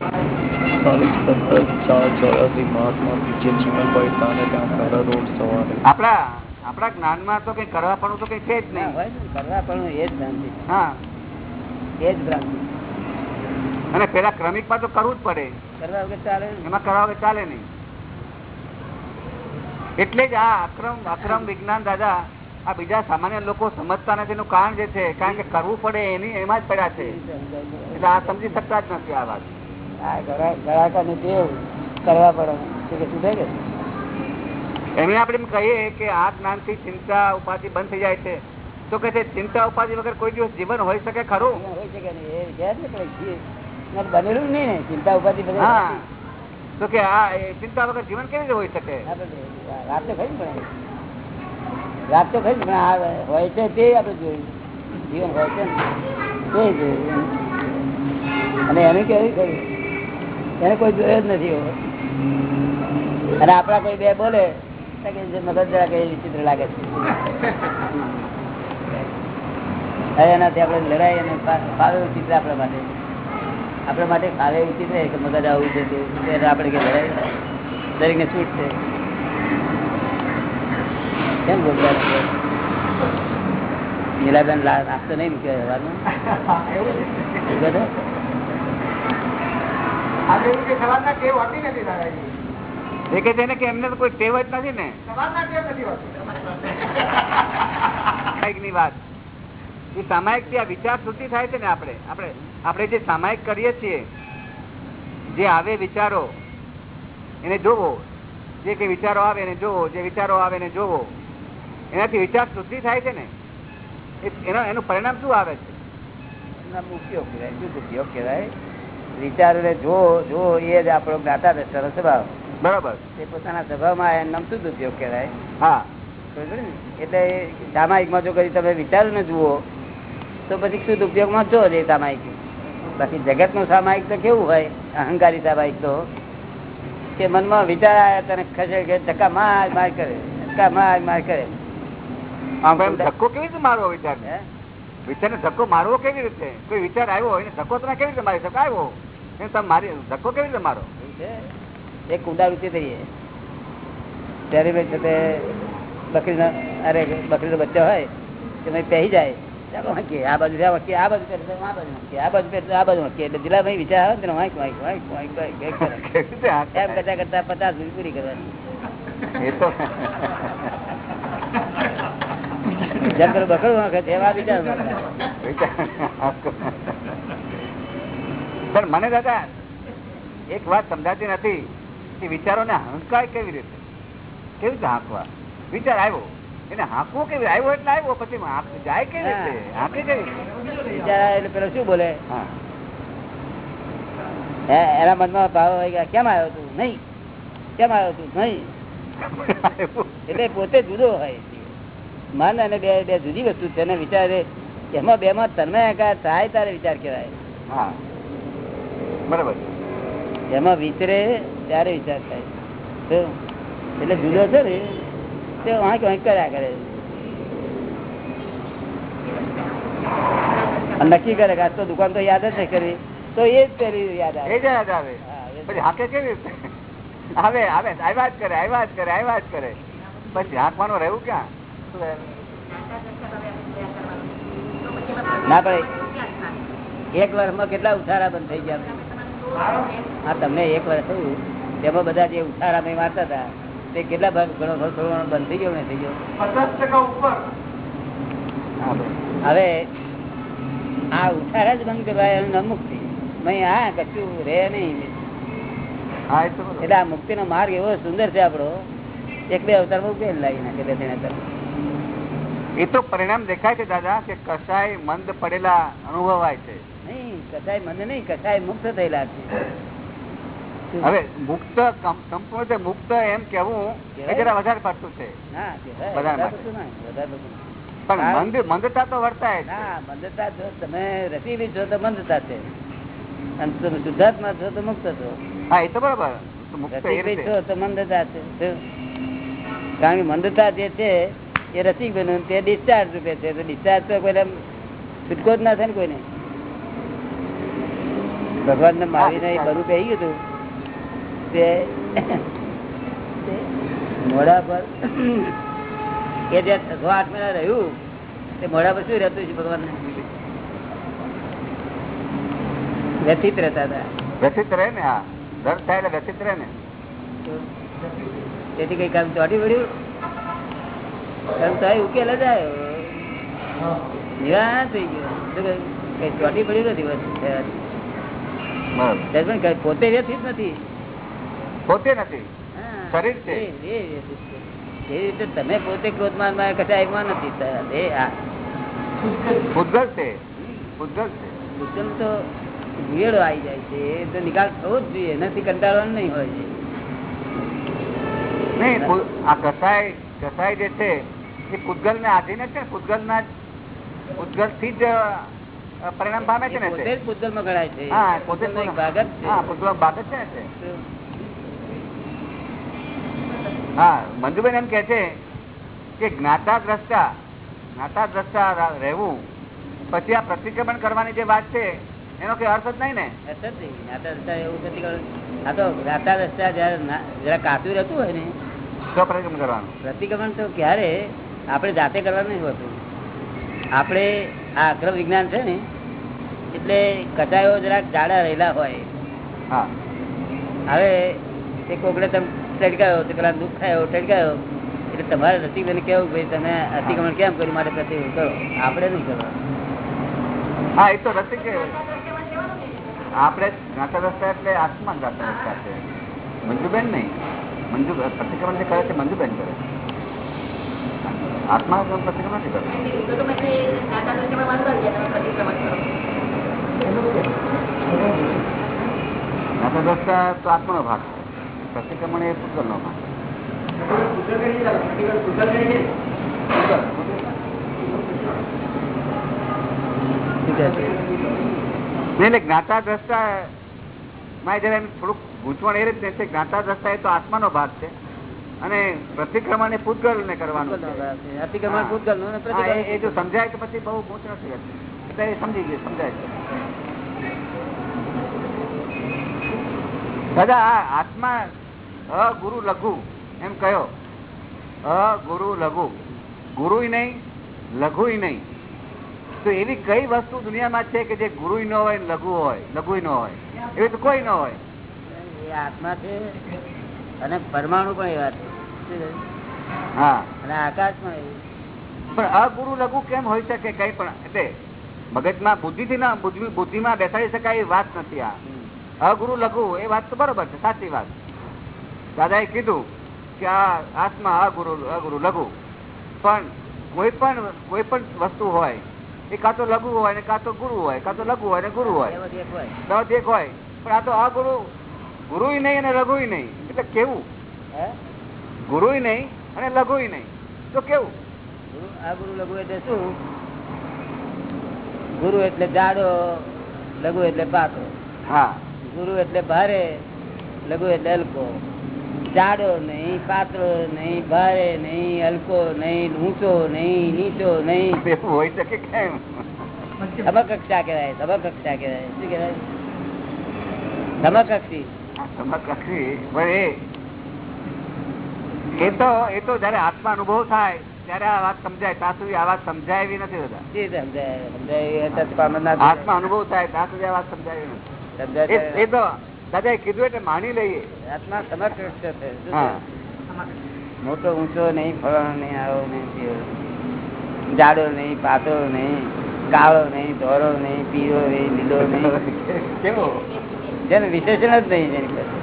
તારીખ સત્તર ચાર ચોરાસી મહાત્મા વિજય ચિમનભાઈ તાને ત્યાં ખરા રોડ સવારે. આપણા આપણા જ્ઞાનમાં તો કઈ કરવા પણ તો કઈ છે જ નહીં. કરવા પણ એ જ ભ્રાંતિ. હા. એ જ ભ્રાંતિ. અને પેલા ક્રમિકમાં તો કરવું જ પડે. કરવા વગર ચાલે એમાં કરવા વગર ચાલે નહીં. એટલે જ આ અક્રમ અક્રમ વિજ્ઞાન દાદા આ બીજા સામાન્ય લોકો સમજતા નથી. એનું કારણ જે છે કારણ કે કરવું પડે એની એમાં જ પડ્યા છે. એટલે આ સમજી શકતા જ નથી આ વાત. આ ગળા- દેવ કરવા પડે. શું થાય કે? એમને આપણે એમ કહીએ કે આ જ્ઞાનથી ચિંતા ઉપાધિ બંધ થઈ જાય છે. તો કે છે ચિંતા ઉપાધિ વગર કોઈ દિવસ જીવન હોઈ શકે ખરું? હોય છે નહીં ને ને બનેલું નહીં ને. ચિંતા ઉપાધિ હા. તો કે આ ચિંતા વગર જીવન કેવી રીતે હોઈ શકે? રાત તો ખરી ને પણ રાત તો ખરી પણ હોય છે તે આપણે જોયું. જીવન હોય છે ને તે જોયું અને એને કેવી કર્યું? એને કોઈ જોયો જ નથી અને આપણા કોઈ બે બોલે મગજ જરા કઈ વિચિત્ર લાગે છે એનાથી આપણે લડાઈ અને ફાવે ચિત્ર આપણા માટે આપણા માટે ફાવે એવું ચિત્ર કે મગજ આવું છે. ત્યારે આપણે કે લડાઈ દરેકને છૂટ છે કેમ બોલતા? નીલાબેન નાસ્તો નહીં મૂક્યો સવારનો? કે છે કે એમને તો કોઈ ટેવ જ નથી ને. સામાયિકની વાત. એ સામાયિકથી આ વિચાર શુદ્ધિ થાય છે ને આપણે. આપણે આપણે જે સામાયિક કરીએ છીએ જે આવે વિચારો એને જોવો. જે કે વિચારો આવે એને જોવો જે વિચારો આવે એને જોવો. એનાથી વિચાર શુદ્ધિ થાય છે ને. એનો એનું પરિણામ શું આવે છે? ઉપયોગ કહેવાય શું ઉપયોગ કહેવાય. વિચારોને જો જો એ જ આપણો જ્ઞાતા સરસ સ્વભાવ બરાબર. એ પોતાના સ્વભાવમાં એમ નમતું ઉપયોગ કહેવાય. હા. એટલે સામાયિકમાં જો કદી તમે વિચારો ને જુઓ તો પછી શુદ્ધ ઉપયોગમાં જો જ એ સામાયિક. બાકી જગતનું સામાયિક તો કેવું હોય? અહંકારી સામાયિક તો. કે મનમાં વિચાર આવ્યા તને ખસે કે ધક્કા માર માર કરે. ધક્કા માર માર કરે. ધક્કો કેવી રીતે મારવો વિચાર? વિચાર ધક્કો મારવો કેવી રીતે? કોઈ વિચાર આવ્યો એને ધક્કો તમે કેવી રીતે મારી શકો? આવ્યો. તમે મારી ધક્કો કેવી રીતે મારો? એક કુંડાવૃત્તિ થઈએ. ત્યારે ભાઈ છે તે બકરીનો અરે બકરીનો બચ્ચો હોય કે ભાઈ પહેરી જાય. આ બાજુ વાંકીએ આ બાજુ આ બાજુ આ બાજુ આ બાજુ વાંકીએ એટલે ભાઈ વિચાર આવે ને વાંક વાંક વાંક વાંક વાંક એમ કરતા કરતા પચાસ પૂરી કરવાની. એ તો જેમ પેલું બકરું વાંકે એવા વિચાર. પણ મને દાદા એક વાત સમજાતી નથી કે વિચારોને હંકાર કેવી રીતે? કેવી રીતે હાંકવા? વિચાર આવ્યો. એને હાંકવો કેવી આવ્યો એટલે આવ્યો પછી જાય કેવી રીતે? હાંકે કેવી રીતે? વિચાર એટલે પેલો શું બોલે? એના મનમાં ભાવ હોય ગયા કેમ આવ્યો તું? નહીં. કેમ આવ્યો તું? નહીં. એટલે પોતે જુદો હોય. મન અને બે બે જુદી વસ્તુ છે. ને વિચાર એમાં બે માં તન્મયાકાર થાય તારે વિચાર કહેવાય. હા. બરાબર. એમાં વિચરે ત્યારે વિચાર થાય. એટલે જુદો છે ને તે વાંક વાંક કર્યા કરે. નક્કી કરે કે આજ તો દુકાન તો યાદ જ નહીં કરી. તો એ જ કરી યાદ આવે. એ જ યાદ આવે. પછી હાકે કેવી રીતે? આવે આવે આવ્યા જ કરે આવ્યા જ કરે આવ્યા જ કરે. પછી હાંકવાનું રહેવું ક્યાં? ના ભાઈ એક વર્ષમાં કેટલા ઉઠારા બંધ થઈ ગયા હા તમને એક વર્ષ થયું. તેમાં બધા જે ઉઠારા મેં વાંચતા હતા તે કેટલા ભાગ ઘણો થોડો થોડો બંધ થઈ ગયો ને થઈ ગયો? પચાસ ટકા ઉપર. હવે આ ઉઠારા જ બંધ કરવા એનું મુક્તિ. હા કશું રે નહીં. એટલે આ મુક્તિ નો માર્ગ એવો સુંદર છે આપડો એક બે અવતાર બહુ કેમ લાવી નાખે બે ત્રણ અવતાર. એ તો પરિણામ દેખાય છે દાદા કે કસાય મંદ પડેલા અનુભવાય છે. નહીં કસાય મને નહીં કસાય મુક્ત થયેલા છે. હવે મુક્ત સંપૂર્ણ મુક્ત એમ કેવું એ જરા વધારે પડતું છે. ના કહેવાય. બધા વધારે માટે. બધું ના, વધારે બધું ના. પણ મંદતા તો વર્તાય ના મંદતા જો તમે રસીલી છો તો મંદતા છે. અને તમે શુદ્ધાત્મા છો તો મુક્ત છો. હા એ તો બરાબર. છો તો મંદતા છે. કારણ કે મંદતા જે છે એ રસિકભાઈ તે ડિસ્ચાર્જ રૂપે છે. તો ડિસ્ચાર્જ તો કોઈ છૂટકો જ ના થાય ને કોઈને. ભગવાન ને મારીને એ બધું કહી ગયું તે. મોડા પર એ જે છ આઠ મહિના રહ્યું તે મોડા પર શું રહેતું છે ભગવાન વ્યથિત રહેતા હતા. વ્યથિત રહે ને હા દર્દ થાય એટલે વ્યથિત રહે ને. તેથી કઈ કામ ચોટી પડ્યું? કામ તો ઉકેલ જ આવ્યો નિરાશ થઈ ગયો? કઈ ચોટી પડ્યું નથી પોતે વ્યથિત નથી. પોતે નથી. શરીર છે. એ- રીતે તમે પોતે ક્રોધમાનમાં કચાયમાં નથી. એ આ. છે. ભૂતગલ છે. ભૂતગલ તો ભૂયેડો આવી જાય છે. એ તો નિકાલ થવો જ જોઈએ. એનાથી કંટાળવાનું નહીં હોય. છે નહીં આ કસાય કસાય જે છે એ ભૂતગલ ને આધીન છે. ભૂતગલ ના ભૂતગલથી જ પરિણામ પામે છે ને પોતે તે. જ ભૂતગલમાં ગણાય છે હા પોતે એક ભાગ જ છે હા પૂતગલ ભાગ જ છે ને. હા મંજુબેન એમ કે છે કે જ્ઞાતા દ્રષ્ટા જ્ઞાતા દ્રષ્ટા રહેવું પછી આ પ્રતિક્રમણ કરવાની જે વાત છે એનો કઈ અર્થ જ નહીં ને અર્થ જ નહીં. નાતા રસ્તા એવું નથી. આ તો રસ્તા જયારે જરા કાચું રહેતું હોય ને તો પ્રતિક્રમણ કરવાનું પ્રતિક્રમણ તો ક્યારે આપણે જાતે કરવાનું હોતું આપણે આ અક્રમ વિજ્ઞાન છે ને એટલે કચાયો જરાક જાડા રહેલા હોય. હા. હવે તે કોકડે તમે ટડકાયો તો પેલા દુઃખ થયો ટડકાયો એટલે તમારે રસિકભાઈને કેવું ભાઈ તમે અતિક્રમણ કેમ કર્યું? માટે પ્રતિક્રમણ કરો. આપણે નહીં કરો હા એ તો રસિક છે. આપણે જ્ઞાતા રસ્તા એટલે આત્મા જ્ઞાતા રસ્તા છે. મંજુબેન નહીં. મંજુ પ્રતિક્રમણ જે કરે છે મંજુબેન કરે આત્મા પ્રતિક્રમણ નથી કરતો. દ્રષ્ટા તો આત્માનો ભાગ છે. પ્રતિક્રમણ એ ભાગ કહે છે? નહીં, એટલે જ્ઞાતા દ્રષ્ટા માં જયારે થોડુંક ગૂંચવણ એ રીતે જ્ઞાતા દ્રષ્ટા એ તો આત્માનો ભાગ છે. અને પ્રતિક્રમણ એ પૂતગલ ને કરવાનું અતિક્રમણ અને એ- એ જો સમજાય તો પછી બહુ ગૂંચ નથી એટલે સમજી ગયું સમજાય દાદા આત્મા અગુરુ લઘુ એમ કયો? અગુરુ લઘુ. ગુરુ નહીં લઘુ નહીં. તો એવી કઈ વસ્તુ દુનિયામાં છે કે જે ગુરુ ન હોય લઘુ હોય લઘુ ન હોય? એવી તો કોઈ ન હોય. એ આત્મા છે અને પરમાણુ પણ એવા વાત છે? હા. અને આકાશ પણ અગુરુ લઘુ કેમ હોય શકે? કઈ પણ. એટલે મગજમાં બુદ્ધિથી ના બુદ્ધિ- બુદ્ધિમાં બેસાડી શકાય એ વાત નથી આ. અગુરુ લઘુ એ વાત તો બરોબર છે સાચી વાત. દાદાએ કીધું કે આ આત્મા અગુરુ અગુરુ લઘુ. પણ કોઈ પણ કોઈ પણ વસ્તુ હોય એ કાં તો લઘુ હોય ને કાં તો ગુરુ હોય કાં તો લઘુ હોય ને ગુરુ હોય. દસ એક હોય. પણ આ તો અગુરુ ગુરુ નહીં અને લઘુ નહીં. એટલે કેવું? હે? ગુરુ નહીં અને લઘુ નહીં. તો કેવું? આ ગુરુ લઘુ એટલે શું? ગુરુ એટલે જાડો લઘુ એટલે પાકો. હા. ગુરુ એટલે ભારે લઘુ એટલે હલકો જાડો નહીં પાતળો નહીં ભારે નહીં હલકો નહીં ઊંચો નહીં નીચો નહીં. એવું હોય શકે કેમ? સમકક્ષા કહેવાય સમકક્ષા કહેવાય. શું કહેવાય? સમકક્ષી. સમકક્ષી. પણ એ એ તો એ તો જયારે આત્મા અનુભવ થાય ત્યારે આ વાત સમજાય. ત્યાં સુધી આ વાત સમજાય એવી નથી બધા આત્મા અનુભવ થાય ત્યાં સુધી આ વાત સમજાય નથી. એ- તો દાદા કીધું એટલે માની લઈએ. આત્મા હા છે? મોટો ઊંચો નહીં ફળો નહીં આવો નહીં જાડો નહીં પાતળો નહીં કાળો નહીં ધોરો નહીં પીળો નહીં લીલો નહીં. કેવો? જેને વિશેષણ જ નહીં જેની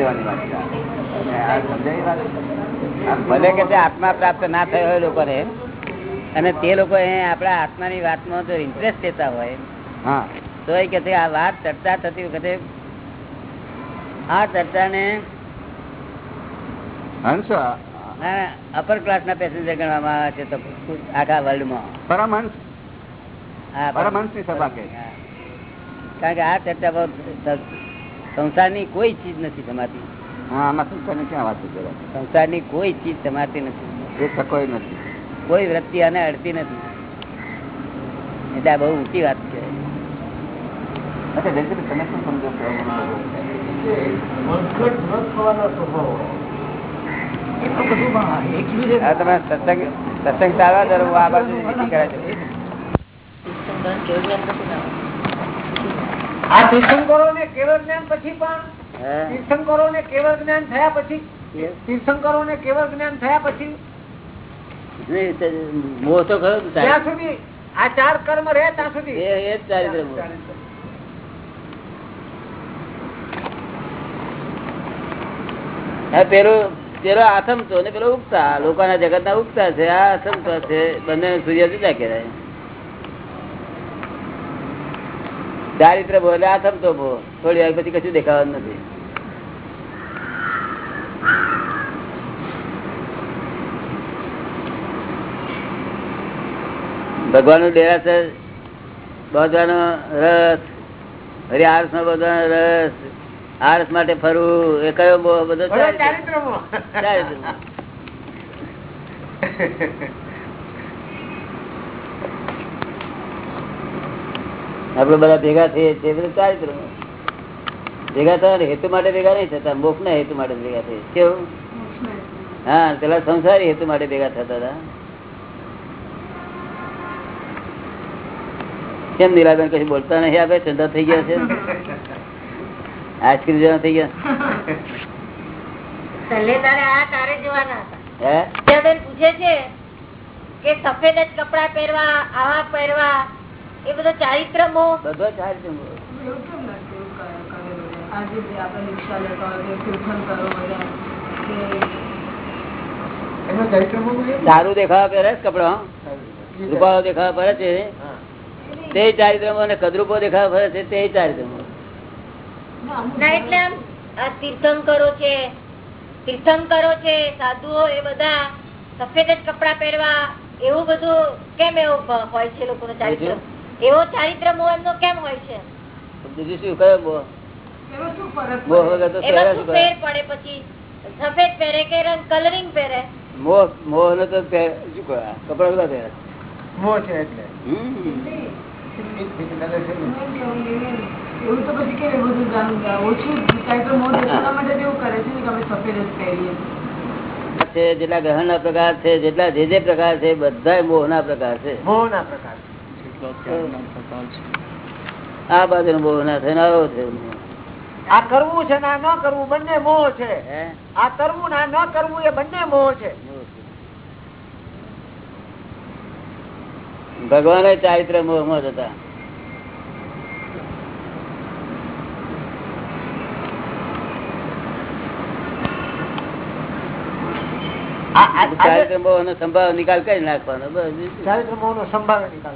લેવાની વાત ભલે કે આત્મા પ્રાપ્ત ના થયો હોય લોકોને અને તે લોકો આપણા આત્માની વાતમાં જો ઇન્ટરેસ્ટ લેતા હોય હા. તો એ કે આ વાત ચર્ચા થતી વખતે આ ચર્ચાને અપર ક્લાસના પેસેન્જર ગણવામાં આવે છે તો આખા વર્લ્ડમાં પરમહંસ હા, પરમહંસની સભા કે. કારણ કે આ ચર્ચા સંસારની કોઈ ચીજ નથી સમાતી હા આમાં સંસ્થાની ક્યાં વાત છે સંસારની કોઈ ચીજ સમાતી નથી. એ નથી. કોઈ વૃત્તિ આને અડતી નથી. એટલે આ બહુ ઊંચી વાત છે. તમે શું સમજો તમે સત્સંગ સત્સંગ સારા આ બાજુ કરે છે આ તીર્થંકરો ને કેવળ જ્ઞાન પછી પણ તીર્થંકરો ને કેવળ જ્ઞાન થયા પછી? તીર્થંકરો ને કેવળ જ્ઞાન થયા પછી? મોહ તો ખરો ત્યાં સુધી આ ચાર કર્મ રહે ત્યાં સુધી. એ જ ચારિત્ર હા, પેલું પેલો આથમતો ને પેલો ઉગતા. લોકોના જગત ના ઉગતા છે. આ આથમતો છે. બંને સૂર્ય જુદા કહેવાય. ચારિત્ર બોલે આથમતો બો થોડી વાર પછી કશું દેખાવાનું નથી ભગવાનનું ડેરાસર બધવાનો રસ ફરી આરસમાં બધવાનો રસ આરસ માટે ફરવું એ કયો બધો બધો ચારિત્ર. ચારિત્ર. આપડે બધા ભેગા થઈએ છીએ બધું ચારિત્ર. ભેગા થવાના હેતુ માટે ભેગા નહીં થતા મોક્ષ ના હેતુ માટે ભેગા થઈએ. કેવું? હા પેલા સંસારી હેતુ માટે ભેગા થતા હતા. કેમ નીલાબેન કશું બોલતા નહીં? આપે ચંદા થઈ ગયા છે. આઈસ્ક્રીમ જેવા થઈ ગયા. પૂછે છે કે સફેદ જ કપડા પહેરવા આવા પહેરવા એ બધો ચારિત્ર મોહ બધો ચારિત્ર એવું કેમ નથી એવું કરે- કરે બધા? આજે જે આપણે રિક્ષા લેતા હોય. કે કીર્તન કરો બધા કે એનો સારું. દેખાવા પહેરે કપડા રૂપાળો દેખાવા પડે છે. તે ચારિત્રમો અને કદરૂપો દેખાવા પડે છે તે ચારિત્રમો. ના, એટલે આમ આ તીર્થંકરો છે તીર્થંકરો છે સાધુઓ એ બધા સફેદ જ કપડા પહેરવા એવું બધું કેમ એવું હોય છે લોકો ચારિત્ર એવો ચારિત્ર મોહ એમનો કેમ હોય છે? બીજું શું કયો મોહ? જેટલા ગ્રહણ ના પ્રકાર છે જેટલા જે જે પ્રકાર છે બધા મોહ ના પ્રકાર છે. મોહ ના પ્રકાર છે. આ બાજુ મોહ ના થાય આવ્યો છે આ કરવું છે ને આ ન કરવું બંને મોહ છે? આ કરવું ના ન કરવું એ બંને મોહ છે. ભગવાન ચારિત્ર મોહમાં હતા આ- આ- આ ચારિત્ર મોહ નો સંભાવ નિકાલ કરી નાખવાનો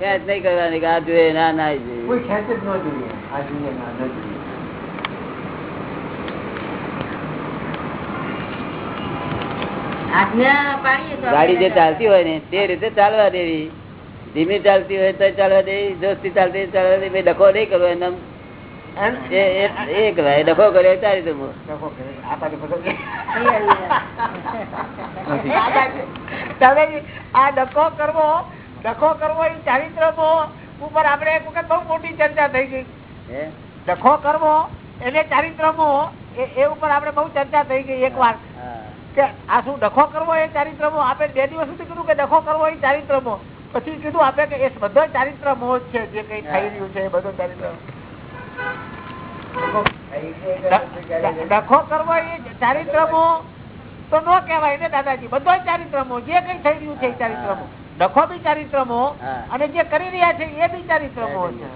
ખેંચ નહીં કરવાની કે આ જોઈએ ના ના જોઈએ. ગાડી જે ચાલતી હોય ને તે રીતે ચાલવા દેવી. ધીમી ચાલતી હોય તો ચાલવા દેવી દોસ્તી ચાલતી ચાલવા દેવી. ડખો નહીં કરવો એમ. એમ? એ એ- એ કહેવાય ડખો કર્યો ચારી તું તમે આ ડખો કરવો ડખો કરવો એ ચારિત્ર ઉપર આપડે એક વખત બહુ મોટી ચર્ચા થઈ ગઈ. ડખો કરવો એને ચારિત્ર એ એ ઉપર આપણે બહુ ચર્ચા થઈ ગઈ એક વાર. કે આ શું ડખો કરવો એ ચારિત્ર આપણે બે દિવસ સુધી કીધું કે ડખો કરવો એ ચારિત્ર પછી કીધું આપણે કે એ બધો ચારિત્ર મોહ છે જે કઈ થઈ રહ્યું છે એ બધો ચારિત્ર ડખો કરવો એ ચારિત્રમો તો ન કહેવાય ને દાદાજી. બધો ચારિત્રમો. જે કઈ થઈ રહ્યું છે ચારિત્રમો. ડખો બી ચારિત્રમો અને જે કરી રહ્યા છે એ બી ચારિત્રમો છે.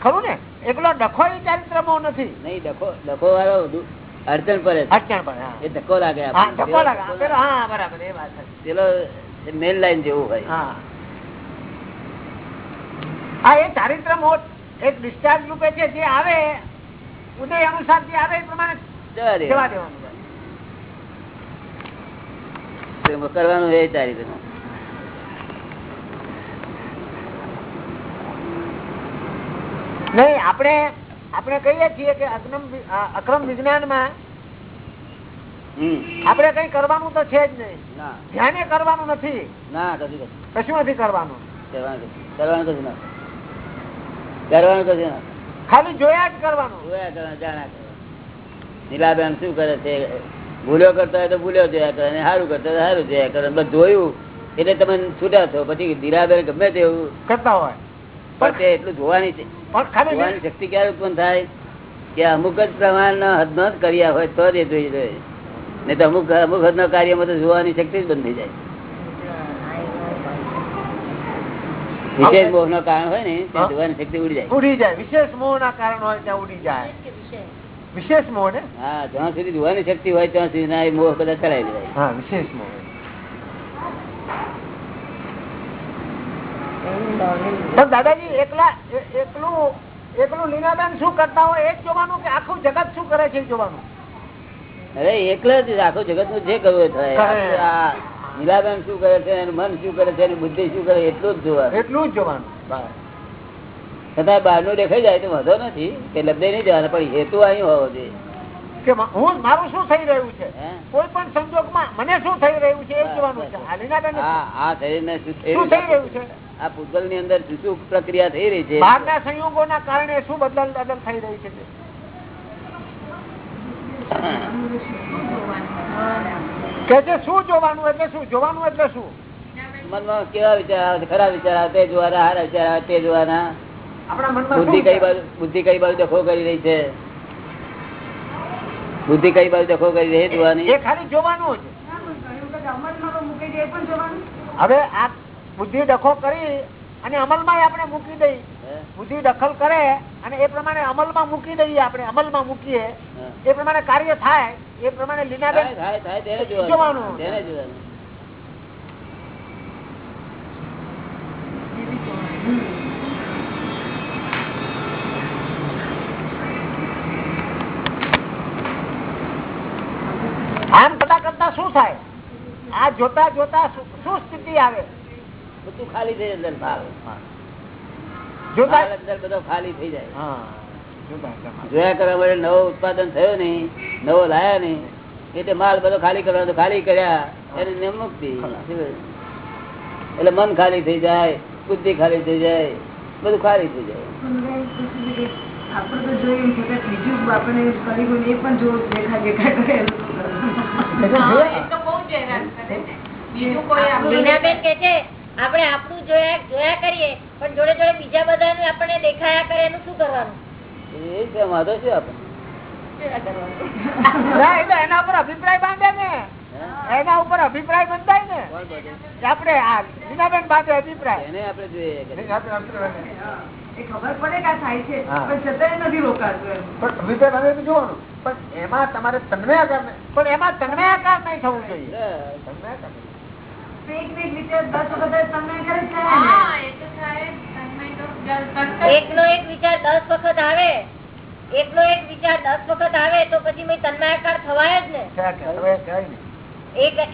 ખરું ને? એકલો ડખો એ ચારિત્રમો નથી. નહીં ડખો ડખો વાળો અડચણ પડે અડચણ પડે એ ધક્કો લાગે હા ધક્કો લાગે. હા, બરાબર એ વાત છે. પેલો મેન લાઈન જેવું હોય. હા. એ ચારિત્ર મોહ એક ડિસ્ચાર્જ રૂપે છે. જે આવે ઉદય અનુસાર આવે એ પ્રમાણે જવા દેવાનું. કરવાનું એ તારી નહીં આપણે આપણે કહીએ છીએ કે અક્રમ અક્રમ વિજ્ઞાનમાં હમ. આપણે કઈ કરવાનું તો છે જ નહીં. ધ્યાને કરવાનું નથી. ના કશું નથી. કરવાનું. કરવાનું કરવાનું કશું ના. કરવાનું કશું ના. ખાલી જોયા જ કરવાનું. જોયા કરવાનું જાણ્યા નીલાબેન શું કરે છે? ભૂલ્યો કરતા હોય તો ભૂલ્યો જોયા કરે અને સારું કરતા હોય સારું જોયા કરે. બધું જોયું એટલે તમે છૂટ્યા છો. પછી નીલાબેન ગમે તેવું કરતા હોય. પણ તે એટલું જોવાની છે. પણ જોવાની શક્તિ ક્યારે ઉત્પન્ન થાય? કે અમુક જ પ્રમાણના હદનો જ કર્યા હોય તો જ એ જોઈ જોઈએ નહીં તો અમુક અમુક હદના કાર્યમાં તો જોવાની શક્તિ જ બંધ થઈ જાય. વિશેષ મોહ નો કારણ હોય ને ત્યાં જોવાની શક્તિ ઉડી જાય. ઉડી જાય. વિશેષ મોહ ના કારણ હોય ત્યાં ઉડી જાય. વિશેષ મોહ ને? હા જ્યાં સુધી જોવાની શક્તિ હોય ત્યાં સુધી ના મોહ બધા ચડાવી દેવાય. હા વિશેષ મોહ. દાદાજી એકલા એકલું એકલું લીલાબેન શું કરતા હોય? એ જોવાનું કે આખું જગત શું કરે છે જોવાનું? અરે એકલા જ આખું જગતનું જે કરવું એ થાય. નીલાબેન શું કરે છે મન શું કરે છે બુદ્ધિ શું કરે એટલું જ જોવાનું. એટલું જ જોવાનું. છતાં બહારનું દેખાઈ જાય તો વાંધો નથી કે લબ્ધે નહીં જવાના પણ હેતુ અહીં હોવો જોઈએ. કે હું મારું શું થઈ રહ્યું છે? કોઈ પણ સંજોગમાં મને શું થઈ રહ્યું છે એ જોવાનું છે. આ શરીરને શું થઈ રહ્યું છે? આ પૂતગલની અંદર શું શું પ્રક્રિયા થઈ રહી છે? બહારના સંયોગોના કારણે શું બદલ બદલ થઈ રહી છે? કે છે શું જોવાનું એટલે શું? જોવાનું એટલે શું? મનમાં કેવા વિચાર આવે છે? ખરા વિચાર આવે? તે જોવાના હારા વિચાર આવે? તે જોવાના? આપણા મનમાં બુદ્ધિ કઈ? બાજુ બુદ્ધિ કઈ બાજુ દખો કરી રહી છે? બુદ્ધિ કઈ બાજુ દખો કરી રહી જોવાની? એ ખાલી જોવાનું જ. હવે આ બુદ્ધિ ડખો કરી અને અમલમાં આપણે મૂકી દઈ? બુદ્ધિ દખલ કરે અને એ પ્રમાણે અમલમાં મૂકી દઈએ આપણે અમલમાં મૂકીએ એ પ્રમાણે કાર્ય થાય એ પ્રમાણે લીનાબેન જોવાનું આમ કરતા કરતા શું થાય? આ જોતા જોતા શું સ્થિતિ આવે? બધું ખાલી થઈ અંદર બધો ખાલી થઈ જાય. જોયા કરવા માટે નવો ઉત્પાદન થયો નહીં નવો લાયા નહીં એટલે માલ બધો ખાલી કરવાનો તો ખાલી કર્યા એને નિયમ એટલે મન ખાલી થઈ જાય બુદ્ધિ ખાલી થઈ જાય બધું ખાલી થઈ જાય. આપણે તો જોયું છે કે ત્રીજું આપણે કરી એ પણ જો દેખા દેખા કરે એનું શું કરવાનું? લીનાબેન કે છે આપણે આપણું જોયા જોયા કરીએ પણ જોડે જોડે બીજા બધા આપણને દેખાયા કરે એનું શું કરવાનું? એ છે વાંધો છે આપણે એના ઉપર અભિપ્રાય બાંધે ને. એના ઉપર અભિપ્રાય બંધાય ને? આપણે આ લીનાબેન બાંધે અભિપ્રાય. એને આપણે જોઈએ ખબર પડે કે થાય છે પણ છતાંય નથી રોકાતું પણ અભિપ્રાય બાંધે તો જોવાનું. પણ એમાં તમારે તન્મયાકાર નહીં. પણ એમાં તન્મયાકાર નહીં થવું જોઈએ. તન્મયાકાર એકનો એક વિચાર દસ વખત આવે. એકનો એક વિચાર દસ વખત આવે તો પછી મેં તન્માયાકાર થવાય જ ને.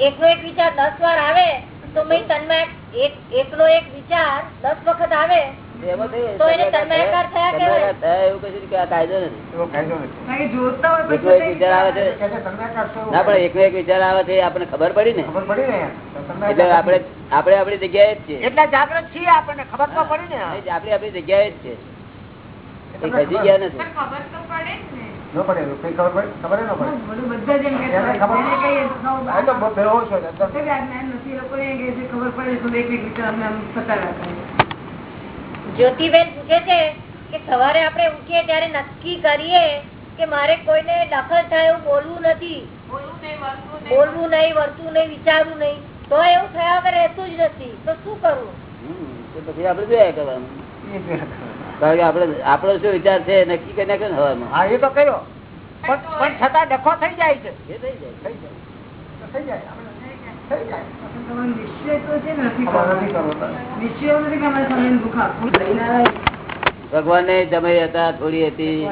એકનો એક વિચાર દસ વાર આવે તો મેં તન્માય એક એકનો એક વિચાર દસ વખત આવે. આપણને ખબર પડી ને. ખબર પડી ને તો એટલે તન્મયાકાર આપણે આપણે જગ્યાએ જ છીએ. એટલા જાગૃત છીએ આપણને ખબર તો પડી ને આપડી આપણી જગ્યાએ જ છે ખસી ખબર- ગયા નથી. ન. પડે એવું કઈ ખબર પડે જ્યોતિબેન પૂછે છે કે સવારે આપણે ઉઠીએ ત્યારે નક્કી કરીએ કે મારે કોઈને દખલ થાય એવું બોલવું નથી. બોલવું નહીં વર્તું નહીં. વિચારવું નહીં. તો એવું થયા વગર રહેતું જ નથી. તો શું કરવું? પછી આપણે જોયા કરવાનું. કારણ કે આપણે આપડો શું વિચાર છે નક્કી કરી નાખ્યો ને હવામાં. હા એ તો કયો પણ પણ છતાં ડખો થઈ જાય છે. એ થઈ જાય. થઈ જાય. ભગવાન ને જમાઈ હતા થોડી હતી.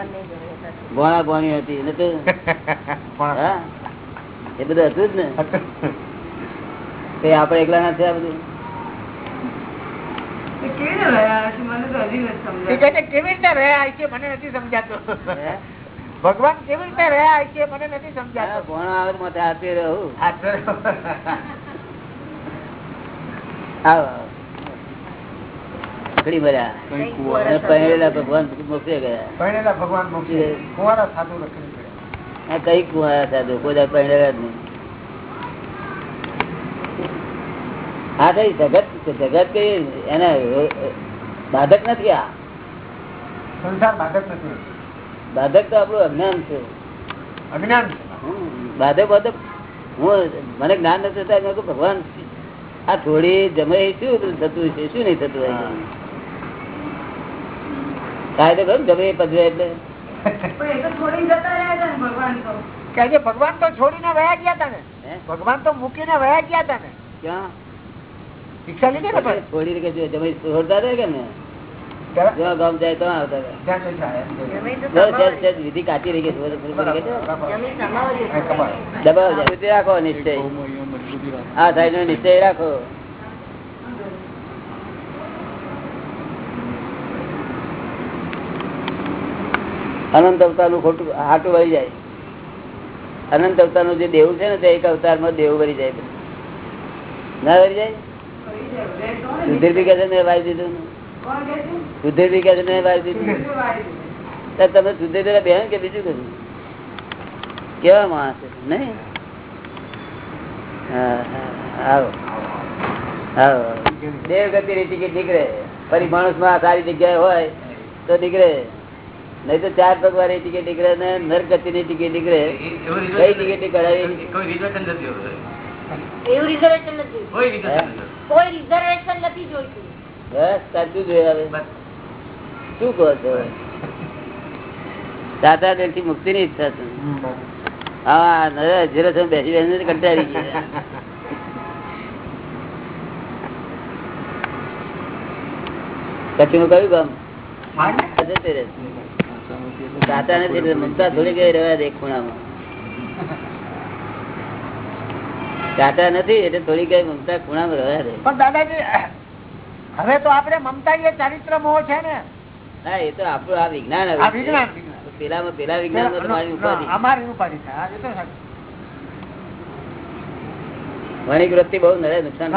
ગોણા ગોણી હતી. નતું એ બધું હતું જ ને? તે આપડે એકલા ના થયા બધું? કેવી રીતે રહ્યા છે? મને તો હજી નથી સમજાતું. કહે છે કેવી રીતે રહ્યા છે? મને નથી સમજાતું. હે? ભગવાન કેવી રીતે રહ્યા છે મને નથી સમજાય આવે માથે હાથે રહું. કઈ ભગવાન ગયા. ભગવાન કુંવારા સાધુ કઈ કુવારા સાધુ કોઈ પહેરેલા જ નહીં. હા કઈ જગત જગત કઈ એને બાધક નથી આ. સંસાર બાધક નથી. બાધક તો આપણું અજ્ઞાન છે. અજ્ઞાન બાધક બાધક. હું મને જ્ઞાન નથી થતા ભગવાન આ થોડી જમાઈ શું થતું છે? શું નહીં થતું હોય? કાયદો ખરું જમે પદવે એટલે. ભગવાન તો. કે આજે ભગવાન તો છોડીને વયા ગયા તા ને. ભગવાન તો મૂકીને વયા ગયા તા ને. ક્યાં? શિક્ષા લીધી ને છોડી કે જમાઈ છોડતા રહે કે ને? નિશ્ચય. રાખો. આ સાઈડ નો નિશ્ચય રાખો. અનંત અવતારનું ખોટું હાટું વળી જાય. અનંત અવતારનું જે દેવું છે ને તે એક અવતારમાં દેવું વળી જાય. ના વળી જાય? સુધીર બી કહે છે મેં વાળી દીધું? સુધીર કે તમે સુધેર પેલા બેન કે બીજું કશું? કેવા માણસ નહીં? આવો. આવો. દેવગતિ ની ટિકિટ નીકળે? ફરી માણસમાં સારી જગ્યાએ હોય તો નીકળે. નહીં તો ચાર પગ વાળી ટિકિટ નીકળે ને નરગતિ ની ટિકિટ નીકળે. કઈ ટિકિટ કઢાવી એવું રિઝર્વેશન નથી? કોઈ રિઝર્વેશન નથી જોઈતું. દાદા દિલ મુક્તિ ની ઈચ્છા છે. હા જીરો સમય બેસી બેસી કંટાળી ગયા કચ્છનું કયું ગામ? દાદા. નથી મમતા થોડી ગઈ રહ્યા દે ખૂણામાં. દાદા નથી, એટલે થોડી ગઈ મમતા ખૂણામાં રહ્યા દે. પણ દાદાજી હવે તો આપણે મમતા એ ચારિત્ર મોહ છે ને. ના એ તો આપણું આ વિજ્ઞાન હવે વિજ્ઞાન પેલામાં પેલા વિજ્ઞાન તમારી ઉપાધિ. અમારી ઉપાધિ છે. વણિક વૃત્તિ બહુ નડે નુકસાન.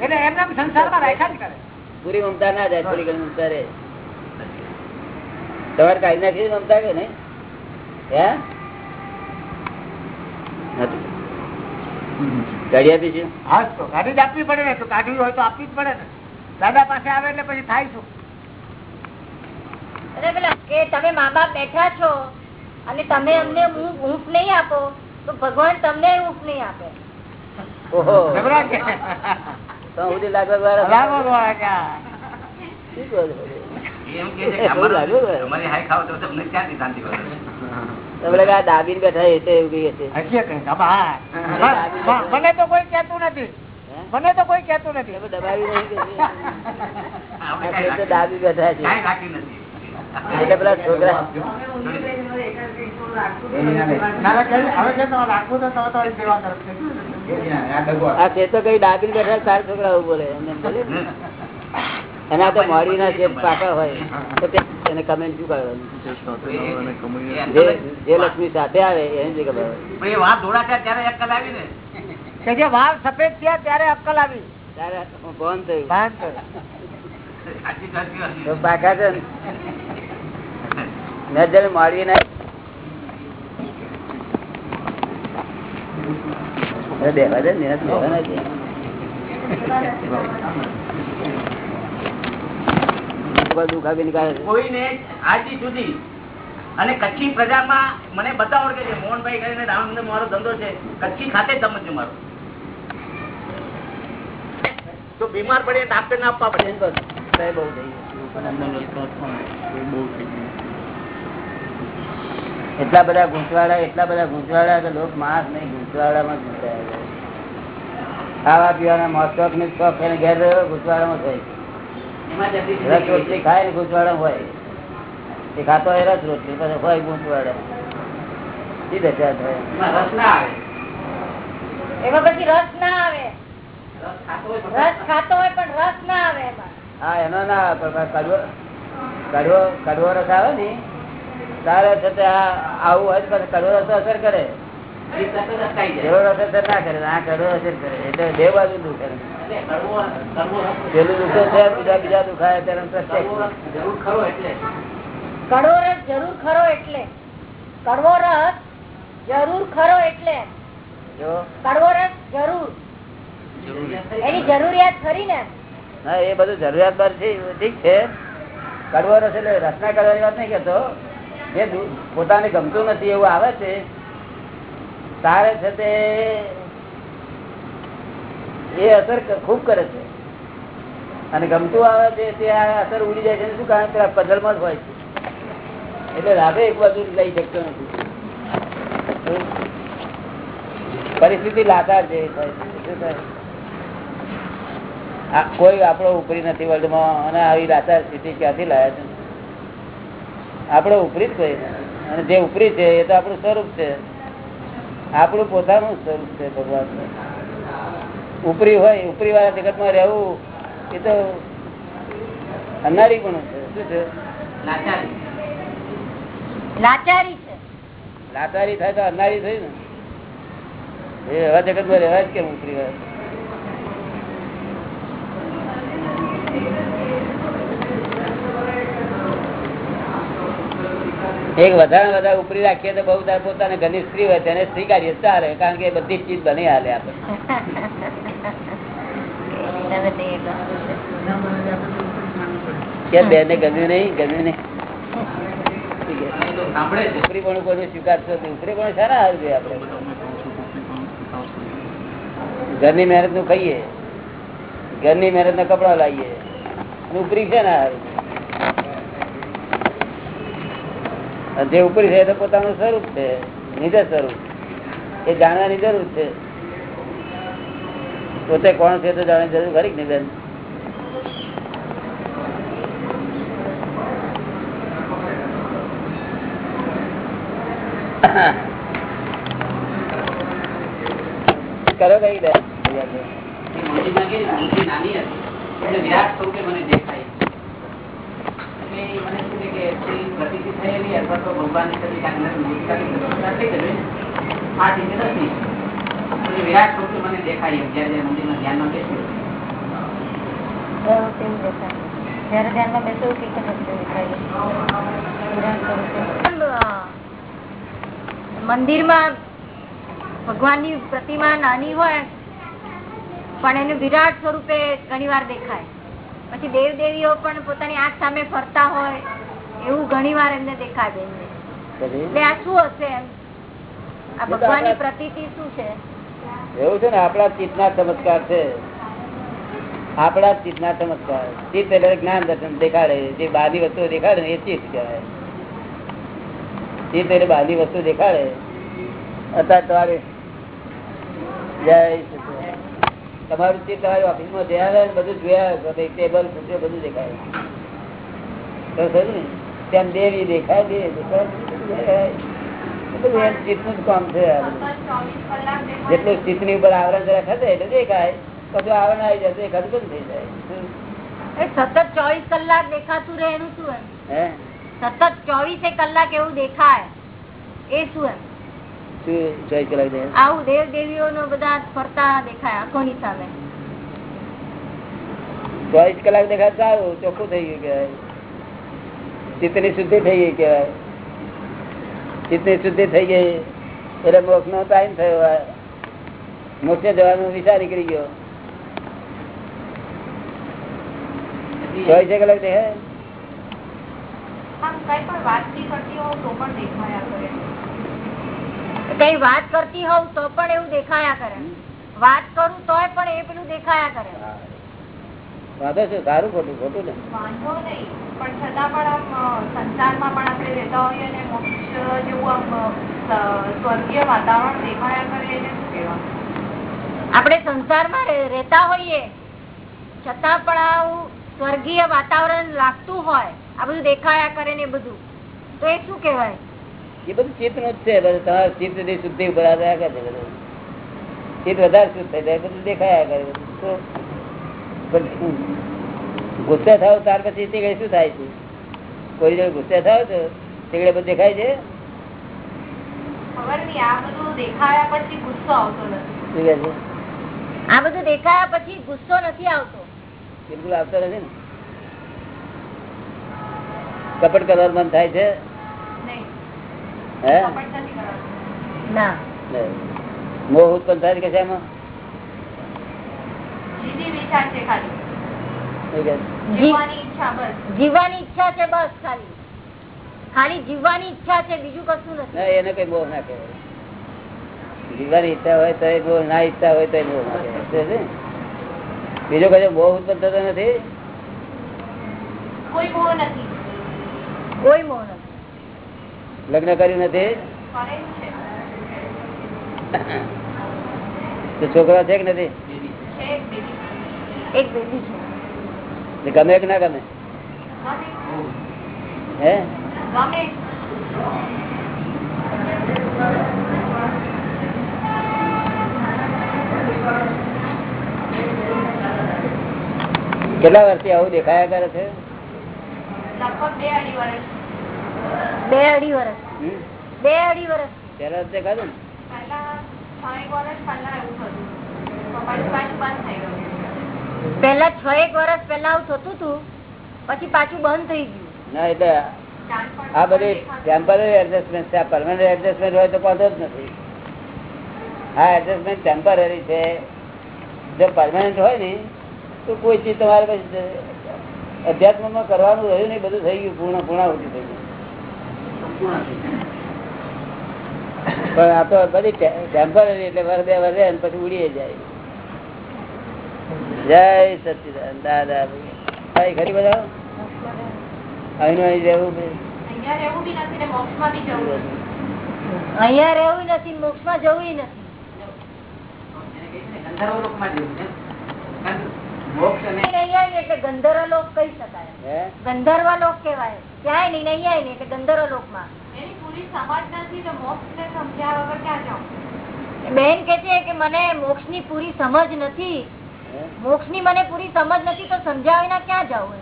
એટલે એમને સંસારમાં રાખ્યા કરે. પૂરી મમતા ના જાય થોડી ઘણી મમતા રહે. તમારે કાઢી નાખી મમતા કે નહીં? હે? કાઢી આપી છે હા તો કાઢી જ આપવી પડે ને. તો કાઢવી હોય તો આપવી જ પડે ને. દાદા પાસે આવે એટલે પછી થાય શું? કે તમે મા બાપ બેઠા છો અને તમે અમને ઊંઘ ઊંઘ નહીં આપો તો ભગવાન તમને ઊંઘ નહીં આપે. દાબીને બેઠા મને તો કોઈ કહેતું નથી? મને તો કોઈ કેતું નથી. દાબી બેઠા છે એટલે પેલા છોકરા તો તો કઈ બેઠા છોકરા બોલે? એના તો મોડી ના જે પાકા હોય તો એને કમેન્ટ શું કરવાનું? જે સાથે ના એને જે જે લક્ષ્મી સાથે આવે એને જ ખબર હોય. કે જે વાળ સફેદ થયા ત્યારે અક્કલ આવી. ત્યારે બંધ થયું. ભાન થયું. તો પાકા છે ને. અરે દે ને, નિરાંત બેહવાના છે. કોઈ દુઃખ આપીને કોઈને આજી સુધી અને કચ્છી પ્રજામાં મને બતાવો કે મોહનભાઈ કરીને રામનંદ મારો ધંધો છે. કચ્છી ખાતે જ સમજ છે મારો. તો બીમાર પડે ડાક્ટર ને આપવા પડે. બસ, બહુ એટલા બધા ઘૂંસવાડા એટલા બધા ઘૂંસવાડા કે લોક માસ નહીં ઘૂંસવાડામાં જ ઘૂંસાયા જાય. ખાવા પીવાના શોખની શોખ એને ઘેર રહ્યો ઘૂંસવાડામાં થાય રસ રોટલી ખાય ને ઘૂંસવાડામાં હોય. એ ખાતો હોય રસ રોટલી પછી હોય થાય? રસ ના આવે. એમાં પછી રસ ના આવે. રસ ખાતો હોય તો રસ ખાતો હોય પણ રસ ના આવે એમાં. હા એનો ના કડવો કડવો કડવો રસ આવે ને તારે છે તે આવું હોય પણ કડવો રસ અસર કરે. એ તરત જ અટકાઈ જાય. જેવો રસ્તો અસર ના કરે આ કડવો અસર કરે એટલે બે બાજુ દુખે એટલે કડવો કડવો રસ પેલું દુખે છે બીજા બીજા દુખાય ત્યારે પ્રત્યેક કડવો રસ જરૂર ખરો એટલે. કડવો રસ જરૂર ખરો એટલે. કડવો રસ જરૂર ખરો એટલે. જો. કડવો રસ જરૂર. એ બધું જરૂરિયાત પર ઠીક છે. કડવો રસ એટલે રસના કરવાની વાત નહીં કેતો જે પોતાને ગમતું નથી એવું આવે છે. તારે છે તે એ અસર ખૂબ કરે છે. અને ગમતું આવે છે તે આ અસર ઉડી જાય છે શું કારણ કે પઝલમાં જ હોય છે. એટલે રાધે એક બાજુ લઈ શકતો નથી. પરિસ્થિતિ લાચાર છે. કોઈ આપણો ઉપરી નથી વર્લ્ડમાં અને આવી લાચાર સ્થિતિ ક્યાંથી લાયા છે? આપણો ઉપરી જ કોઈ અને જે ઉપરી છે એ તો આપણું સ્વરૂપ છે. આપણું પોતાનું સ્વરૂપ છે ભગવાન. ઉપરી હોય ઉપરી વાળા જગતમાં રહેવું એ તો અનારી પણ છે. શું છે? લાચારી. લાચારી થાય તો અનારી થઈ ને? એ હવા જગતમાં રહેવાય જ કેમ ઉપરી વાળા એક વધારે વધારે ઉપરી રાખીએ તો બહુ તાર પોતાને ઘરની સ્ત્રી હોય તેને સ્વીકારીએ ચાલે કારણ કે બધી ચીજ બની હાલે આપણે. બેને ગમ્યું નહીં? ગમ્યું નહીં. ઉપરી પણ કોઈનો સ્વીકાર થતો ઉપરી પણ સારા હાલ છે આપણે. ઘરની મહેનતનું ખાઈએ. ઘરની મહેનત ના કપડા લાવીએ. ઉપરી છે ને હારું. અને જે ઉપરી છે પોતાનું સ્વરૂપ છે નિજ સ્વરૂપ. એ જાણવાની જરૂર છે. પોતે કોણ છે તો જાણવાની જરૂર ખરી બેન? કરો કઈ ને, મૂર્તિ નાની હતી. વિરાટ સ્વરૂપે મને દેખાય. જ્યારે મંદિરમાં ધ્યાનમાં કે મંદિરમાં ભગવાનની પ્રતિમા નાની હોય, પણ એનું વિરાટ સ્વરૂપે ઘણી વાર દેખાય. પછી દેવ દેવીઓ પણ પોતાની આંખ સામે ફરતા હોય એવું ઘણી વાર એમને દેખાય બેનને. એટલે આ શું હશે એમ? આ ભગવાનની પ્રતિ શું છે? એવું છે ને આપણા ચિત્તના ચમત્કાર છે. આપણા ચિત્તના ચમત્કાર. ચિત્ત એટલે જ્ઞાન દર્શન દેખાડે. જે બહારની વસ્તુ દેખાડે ને એ ચિત્ત કહેવાય. ચિત્ત એટલે બહારની વસ્તુ દેખાડે. અત્યારે તમારે જય. તમારું ચિત્ત તમારી ઓફિસમાં જયા બધું જોયા ટેબલ ખુરશીઓ બધું દેખાય. ને? ત્યાં દેવી દેખાય દેખાય એ ચિત્તનું જ કામ છે જેટલું ચિત્તની ઉપર આવરણ જરા ખસે એટલે દેખાય. આવરણ આવી જશે દેખાતું બંધ થઈ જાય? એ સતત ચોવીસ કલાક દેખાતું રહે એનું શું હે? સતત ચોવીસે કલાક એવું દેખાય. એ શું એમ? શું ચોઈસ કલાક દે. આવું દેવ દેવીઓ બધા ફરતા દેખાય આંખોની સામે. ચોવીસ કલાક દેખાય સારું ચોખ્ખું થઈ ગયું કહેવાય. ચિત્તની શુદ્ધિ થઈ ગઈ કહેવાય. ચિત્તની શુદ્ધિ થઈ ગઈ એટલે મોક્ષ નો ટાઈમ થયો મોક્ષે જવાનો વિચાર નીકળી ગયો. ચોવીસ કલાક દેખાય? કઈ વાત કરતી હોવ તો પણ એવું દેખાયા કરે. વાત કરું તોય પણ એ પેલું દેખાયા કરે. વાંધો શું સારું ખોટું ખોટું ને. વાંધો નહીં પણ છતાં પણ આમ સંસારમાં પણ આપણે રહેતા હોઈએ અને મોક્ષ જેવું આમ સ્વર્ગીય વાતાવરણ દેખાયા કરે એને શું કહેવાય આપણે સંસારમાં રહેતા હોઈએ છતાં પણ આવું સ્વર્ગીય વાતાવરણ લાગતું હોય આ બધું દેખાયા કરે ને બધું તો એ શું કેવાય એ બધું ચિત્તનું જ છે બધું તમારા ચિત્ત શુદ્ધિ ઉપર આધાર કરે છે બધું. ચિત્ત વધારે શુદ્ધ થઈ જાય બધું દેખાયા કરે બધું ગુસ્સે થાવ ત્યાર પછી તે શું થાય છે? કોઈ જોડે ગુસ્સે થાવ છો તે બધું દેખાય છે? ખબર નહીં આ બધું દેખાયા પછી ગુસ્સો નથી. છે? આ બધું દેખાયા પછી ગુસ્સો નથી આવતો. બિલકુલ આવતો નથી ને. કપટ કરવાનું મન થાય છે નહીં હે કપટ નથી કરવાનું ના મોહ ઉત્પન્ન થાય કે જીવવાની ઈચ્છા છે બસ ખાલી. ખાલી જીવવાની ઈચ્છા છે બીજું કશું ના નથી એને કઈ મોહ ના કહેવાય. જીવવાની ઈચ્છા હોય તો એ મોહ ના ઈચ્છા હોય તો એ મોહ ના કહેવાય. બીજો મોહ ઉત્પન્ન થતો નથી? કોઈ મોહ નથી. કોઈ મોહ નથી. લગ્ન કર્યું નથી? છોકરા છે કે નથી? ગમે કે ના ગમે? હે? કેટલા વર્ષથી આવું દેખાયા કરે છે? લગભગ બે અઢી વર્ષ. બે અઢી વર્ષ બે અઢી વર્ષ પહેલા તો દેખાતું ને? પહેલા છ એક વર્ષ પહેલા એવું થતું. તો પછી પાછું બંધ થઈ ગયું. પહેલા છ એક વર્ષ પહેલા આવું થતું હતું પછી પાછું બંધ થઈ ગયું. ના એટલે આ બધી. ટેમ્પરરી એડજસ્ટમેન્ટ છે. પરમાનન્ટ એડજસ્ટમેન્ટ હોય તો પાછો જ નથી. આ એડજસ્ટમેન્ટ ટેમ્પરરી છે. જો પરમાનન્ટ હોય ને તો કોઈ ચીજ તમારે પછી અધ્યાત્મમાં કરવાનું રહ્યું નહીં બધું થઈ ગયું પૂર્ણ પૂર્ણાવૃત્તિ થઈ ગયું પણ આ તો બધી ટેમ્પરરી એટલે વરદે બે અને પછી ઉડી જાય. જય સચિદાન દાદા ભાઈ. ખરી બધા? અહીં અહીં રહેવું ભાઈ? અહીંયા રહેવું નથી મોક્ષમાં જવું નથી. અહીંયા રહેવું નથી મોક્ષમાં જવું નથી. ગંધર્વ લોક કહી શકાય. લોક ક્યાંય નહીં નહીં આવી એટલે લોકમાં બેન કે છે કે મને મોક્ષની પૂરી સમજ નથી. મોક્ષની મને પૂરી સમજ નથી તો સમજાવી ના ક્યાં જવું?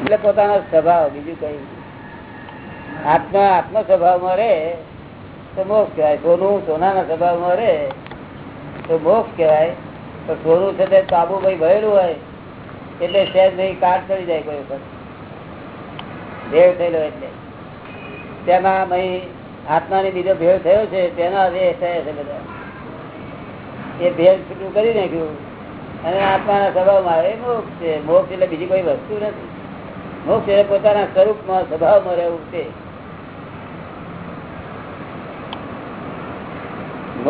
એટલે પોતાનો સ્વભાવ બીજું કઈ આત્મા આત્મ સ્વભાવમાં રે તો મોક્ષ કહેવાય. સોનું સોનાના સ્વભાવમાં રે તો મોક્ષ કહેવાય. તો સોનું છે તે કાબુભાઈ ભરેલું હોય, એટલે સહેજ ભાઈ કાટ ચડી જાય કોઈ વખત. ભેળ થયેલો એટલે. તેમાં ભાઈ આત્માની બીજો ભેળ થયો છે, તેના રે થયા છે બધા. એ ભેળ છૂટું કરી નાખ્યું. અને આત્માના સ્વભાવમાં આવે, મોક્ષ છે. મોક્ષ એટલે બીજી કોઈ વસ્તુ નથી. મોક્ષ એટલે પોતાના સ્વરૂપમાં, સ્વભાવમાં રહેવું છે.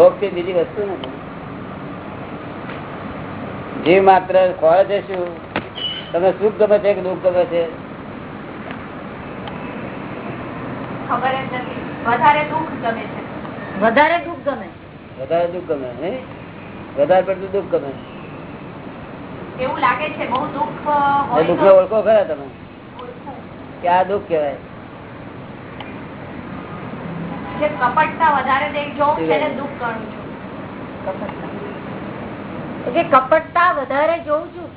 મોક્ષ એ બીજી વસ્તુ નથી. જીવ માત્ર ખોળે છે શું? તમે સુખ ગમે છે કે દુઃખ ગમે છે? ખબર જ નથી. વધારે દુઃખ ગમે વધારે દુઃખ ગમે. વધારે દુઃખ ગમે વધારે પડતું દુઃખ ગમે. એવું લાગે છે બહુ દુઃખ એ હોય દુઃખ તો ઓળખો ખરા તમે. કે આ દુઃખ કહેવાય. જે કપટતા વધારે દેખજો એને દુઃખ ગણું છું. કપટતા. વધારે જોઉં છું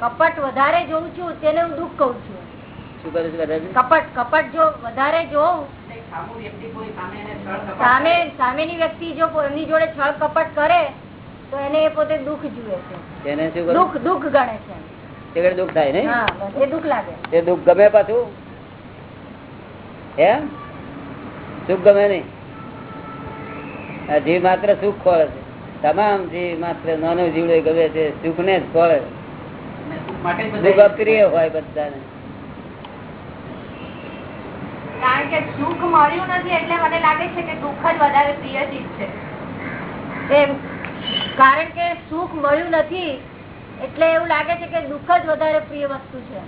કપટ વધારે જોઉં છું તેને હું દુઃખ કઉ છું. કપટ કપટ જો વધારે જોઉં સામુ વ્યક્તિ કોઈ સામે એને છળ કપટ સામે સામેની વ્યક્તિ જો એમની જોડે છળ કપટ કરે તો એને એ પોતે દુઃખ જુએ છે. એને શું દુઃખ દુઃખ ગણે છે. તે દુઃખ થાય એ દુઃખ લાગે. એ દુઃખ ગમે પાછું? એમ સુખ ગમે નહીં. જીવ માત્ર સુખ ખોળે છે. તમામ જીવ માત્ર નાનો જીવડો ગમે છે સુખ ને જ ખોળે સુખ દુઃખ અપ્રિય હોય બધાને. કારણ કે સુખ મળ્યું નથી એટલે મને લાગે છે કે દુઃખ જ વધારે પ્રિય ચીજ છે. કારણ કે સુખ મળ્યું નથી એટલે એવું લાગે છે કે દુઃખ જ વધારે પ્રિય વસ્તુ છે.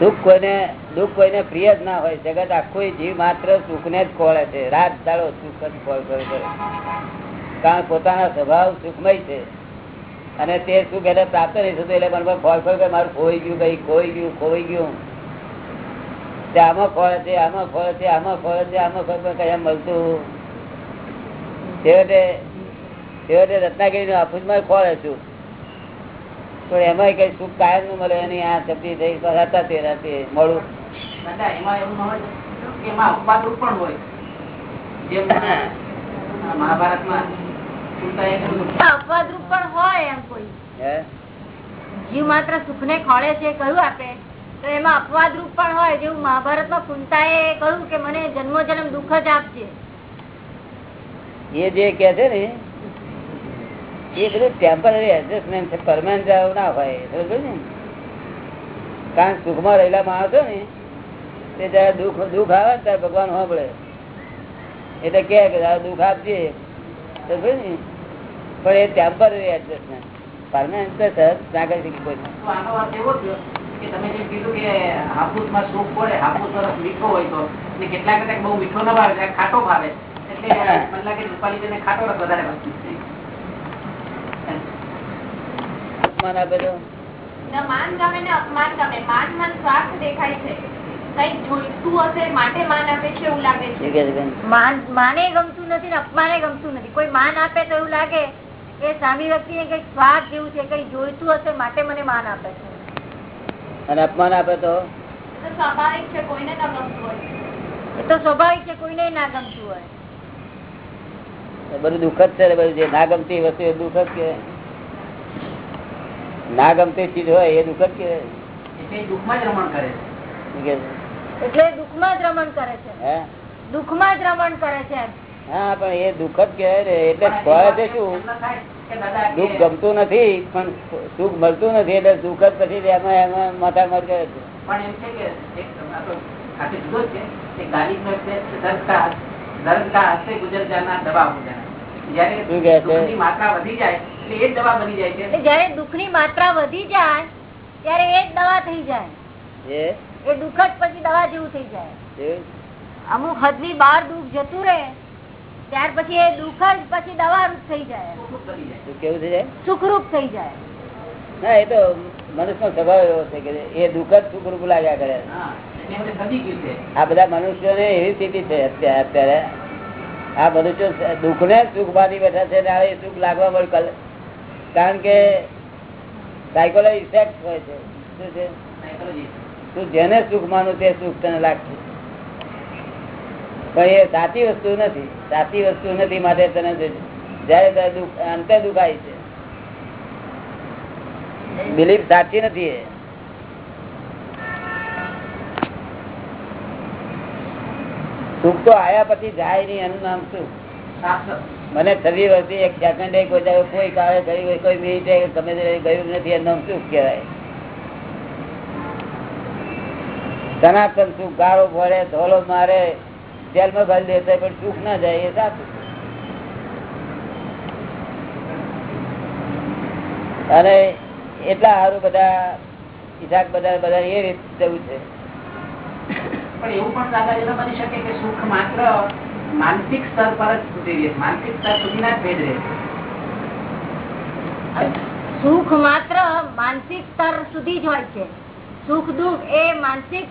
સુખ કોઈને, દુઃખ કોઈને પ્રિય જ ના હોય, જગત આખું જીવ માત્ર સુખ ને જ ખોળે છે. રાત દાડો સુખ જ ખોળ કરે કારણ પોતાના સ્વભાવ સુખમય છે. અને તે સુખ એને પ્રાપ્ત નહીં થતું એટલે પણ ખોળ ખોળ કે મારું ખોઈ ગયું કઈ ખોઈ ગયું ખોઈ ગયું. તે આમાં ખોળે છે, આમાં ખોળે છે, આમાં ખોળે છે, આમાં ખોળે કયા મળતું? છેવટે છેવટે રત્નાગીરી નું આફૂસમાં ખોળે છું. પણ એમાં કઈ સુખ કાયમનું મળે એની આ શક્તિ થઈ હતા તે રાતે મળું. એમાં એવું હોય એમાં અપવાદ પણ હોય. જેમ મહાભારતમાં કુંતાએ કહ્યું પણ હોય એમ કોઈ. જીવ માત્ર સુખ ને ખોળે છે કહ્યું આપે. તો એમાં અપવાદ રૂપ પણ હોય જેવું મહાભારતમાં કુંતા એ કહ્યું કે મને જન્મો જન્મ દુઃખ જ આપજે. એ જે કે છે ને એ બધું ટેમ્પરરી એડજસ્ટમેન્ટ છે પરમાનન્ટ ના હોય સમજો ને? કારણ સુખમાં રહેલા માણસો ને તે જયારે દુઃખ દુઃખ આવે ત્યારે ભગવાન સાંભળે. એટલે કે દુઃખ આપજે. તો ને? પણ એ ટેમ્પરરી એડજસ્ટમેન્ટ પરમાનન્ટ તો સહજ ના કરી શકે કોઈ તમે જે કીધું કે હાફૂસમાં સુખ પડે હાફૂસ સરસ મીઠો હોય તો કેટલાક બહુ મીઠો ન ભાવે ખાટો ભાવે. એટલે મને લાગે રૂપાલી ખાટો વધારે ભાવતો છે. અપમાન આપે તો ના, માન ગમે ને અપમાન ગમે. માન મન સ્વાર્થ દેખાય છે. કંઈક જોઈતું હશે માટે માન આપે છે એવું લાગે શું છે. કે છે બેન? માન માને ગમતું નથી ને અપમાને ગમતું નથી. કોઈ માન આપે તો એવું લાગે કે સામી વ્યક્તિ ને કંઈક સ્વાદ જેવું છે કઈ જોઈતું હશે માટે મને માન આપે છે. અને અપમાન આપે તો? તો સ્વાભાવિક છે કોઈને ન ગમતું હોય. એ તો સ્વાભાવિક છે કોઈને ના ગમતું હોય. બધું દુઃખ જ છે બધું જે ના ગમતી વસ્તુ એ દુઃખ જ કહેવાય ના ગમતી ચીજ હોય એ દુઃખ જ કહેવાય. એટલે દુઃખમાં જ રમણ કરે છે. શું કે? એટલે દુઃખમાં જ રમણ કરે છે. દુઃખમાં જ રમણ કરે છે હા પણ એ દુઃખ જ કહેવાય એટલે ફળ છે શું? એમ ન થાય કે દાદા કે દુઃખ ગમતું નથી પણ સુખ મળતું નથી એટલે દુઃખ જ પછી એમાં એમાં માથા માર કરે છે. પણ એમ છે કે એક આ તો આખી જુદો છે કે ગાલિબ નો એટલે દર્દ કા દર્દ કા હસ્તે ગુજર જાના દવા હો જાના જયારે દુઃખની માત્રા વધી જાય એટલે એ જ દવા બની જાય છે. એટલે જયારે દુઃખની માત્રા વધી જાય ત્યારે એ જ દવા થઈ જાય. એ? એ દુઃખ જ પછી દવા જેવું થઈ જાય. અમુક હદની બહાર દુઃખ જતું રહે ત્યાર પછી એ દુઃખ જ પછી દવા રૂપ થઈ જાય. કેવું થઈ જાય? સુખરૂપ થઈ જાય. ના એ તો મનુષ્યનો સ્વભાવ એવો છે કે એ દુઃખ જ સુખરૂપ લાગ્યા કરે. બધે આ બધા મનુષ્યોને એવી સ્થિતિ છે અત્યારે. અત્યારે બધું મનુષ્યો દુઃખ ને સુખ બાંધી બેઠા છે એ સુખ લાગવા મળે કારણ કે સાયકોલોજી ઇફેક્ટ હોય છે. શું છે? તું જેને સુખ માનું તે સુખ તને લાગશે. પણ એ સાચી વસ્તુ નથી. સાચી વસ્તુ નથી માટે તને જયારે ત્યારે અંતે દુખાય છે. બિલીફ સાચી નથી એ. સુખ તો આયા પછી જાય નહીં એનું નામ શું? મને છવ્વી વર્ષથી એક સેકન્ડે કોઈ દાડો કોઈ કાળે ગયું હોય કોઈ મિનિટે ગમે તે ગયું નથી એનું નામ સુખ કહેવાય? સનાતન સુખ ગાળો ભરે ધોલો મારે જેલમાં ભરી દેતા પણ સુખ ના જાય એ સાચું. અને એટલા સારું બધા ઈશાક બધા બધા એ રીતે જવું છે. પણ એવું પણ દાદા બની શકે કે સુખ માત્ર માનસિક સ્તર પર જ સુધી રહે માનસિક સ્તર સુધી ના ભેદ રહે સુખ માત્ર માનસિક સ્તર સુધી જ હોય છે સુખ દુઃખ એ માનસિક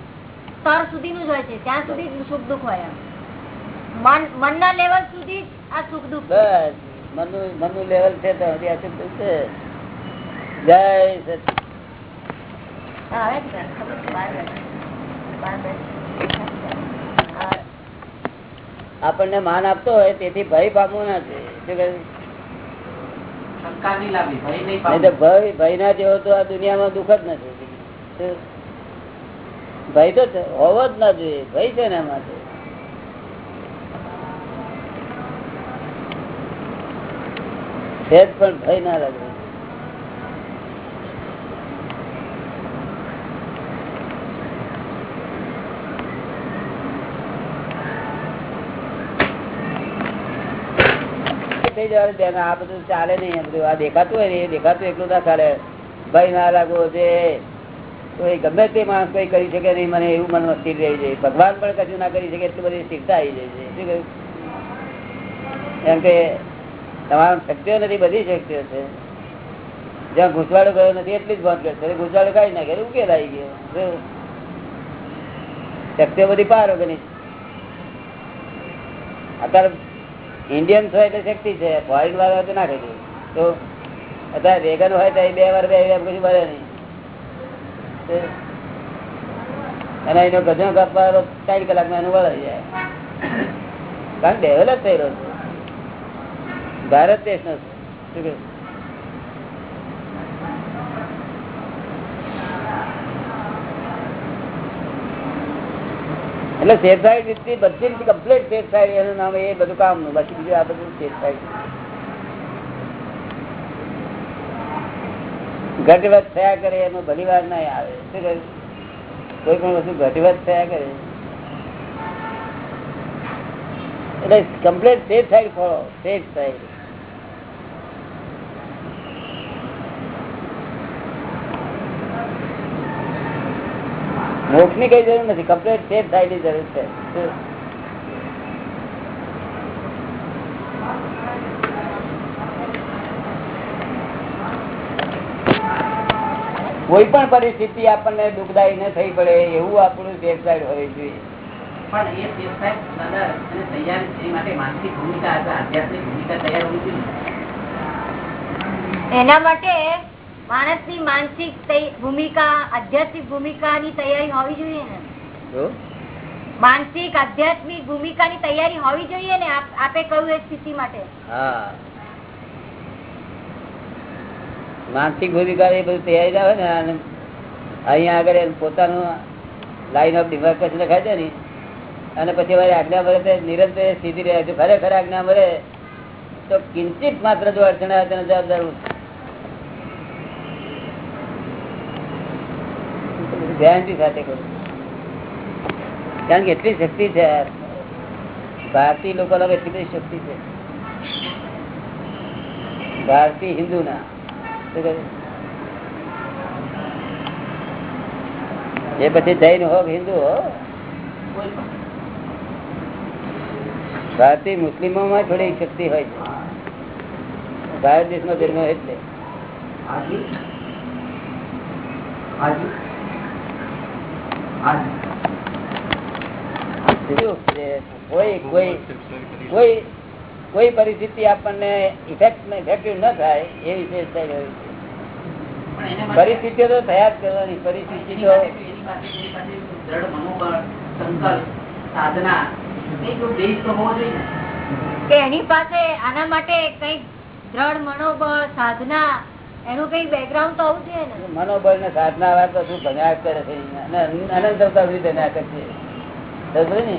સ્તર સુધીનું જ હોય છે ત્યાં સુધી જ સુખ દુઃખ હોય એમ મન મનના લેવલ સુધી આ સુખ દુઃખ છે. બસ મનનું મનનું લેવલ છે તો હજી આ સુખ દુઃખ છે જય સચિન આવે છે. ખબર બાર બાર. આપણને માન આપતો હોય તેથી ભય પામવું ના જોઈએ. ભય ના જેવો તો આ દુનિયામાં દુઃખ જ નથી? ભય તો હોવો જ ના જોઈએ. ભય છે ને માટે પણ ભય ના લાગે. થઈ જવાનું ધ્યાન. આ બધું ચાલે નહીં એમ આ દેખાતું હોય ને, એ દેખાતું એટલું ના ચાલે. ભય ના લાગવો છે. કોઈ ગમે તે માણસ કઈ કરી શકે નહીં, મને એવું મનમાં સ્થિર રહી જાય. ભગવાન પણ કશું ના કરી શકે, એટલી બધી સ્થિરતા આવી જાય છે. શું કહ્યું? એમ કે તમારા શક્તિઓ નથી, બધી શક્તિઓ છે. જ્યાં ઘૂસવાડો ગયો નથી, એટલી જ બંધ કરશે ઘૂસવાડો કાઢી નાખે ઉકેલ આવી ગયો. શક્તિઓ બધી પાર વગરની. અત્યારે ઇન્ડિયન્સ હોય એટલે શક્તિ છે. ફોરેન વાળા હોય તો ના કરી તો અત્યારે વેગન હોય તો બે વાર બે વાર પછી ભરે નહીં. અને એનો ગજો કાપવા ચાર કલાકમાં એનું વળાઈ જાય. કારણ ડેવલપ રહ્યો છે. ભારત દેશનો છે. શું કહે? એટલે ફેરફાર બધી બધી રીતે કમ્પ્લીટ ફેરફાર એનું નામ એ બધું કામનું, બાકી બીજું આ બધું ફેરફાર ઘટવત થયા કરે એનો ભલી વાર નહીં આવે. શું કહ્યું? કોઈ પણ વસ્તુ ઘટવત થયા કરે. એટલે કમ્પ્લીટ સેફ સાઈડ ફોલો મોક્ષની કઈ જરૂર નથી કમ્પ્લેટ સેફ થાય જરૂર છે. કોઈ પણ પરિસ્થિતિ આપણને દુઃખદાયી ન થઈ પડે એવું આપણું સેફ સાઈડ હોય જોઈએ. પણ એ તે સાહેબ દાદા અને તૈયાર માટે માનસિક ભૂમિકા આધ્યાત્મિક ભૂમિકા તૈયાર હોવી જોઈએ. એના માટે માણસની માનસિક ભૂમિકા આધ્યાત્મિક ભૂમિકાની તૈયારી હોવી જોઈએ ને? માનસિક આધ્યાત્મિક ભૂમિકાની તૈયારી હોવી જોઈએ ને આપે કહ્યું એ સ્થિતિ માટે? હા. માનસિક ભૂમિકા એ બધું તૈયારી આવે ને અને અહીંયા આગળ પોતાનું લાઈન ઓફ ડિમાર્કેશન લખાય છે ને અને પછી મારી આજ્ઞા મળે નિરંતર સીધી રહે છે. ખરેખર આજ્ઞા મળે તો કિંચિત માત્ર જો અડચણ આવે તેને જવાબદાર હું છું. ગેરંટી સાથે કરું. કારણ કે એટલી શક્તિ છે. ભારતીય લોકોના એટલી બધી શક્તિ છે. ભારતીય હિન્દુ ના. એ પછી જૈન હો હિન્દુ હો? ભારતીય મુસ્લિમો માં થોડી શક્તિ હોય છે. ભારત દેશ નો ધર્મ એટલે. કોઈ પરિસ્થિતિ આપણને ઇફેક્ટ ઇફેક્ટિવ ન થાય, એ વિશે પણ પરિસ્થિતિઓ તો થયા જ કરવાની, પરિસ્થિતિ એની પાસે આના માટે કઈ દ્રઢ મનોબળ, સાધના એનું કઈ બેકગ્રાઉન્ડ તો હોવું જોઈએ ને. મનોબળ ને સાધના વાત તો શું ભણ્યા કરે છે? અને અનંત અવતાર સુધી ભણ્યા કરશે ને?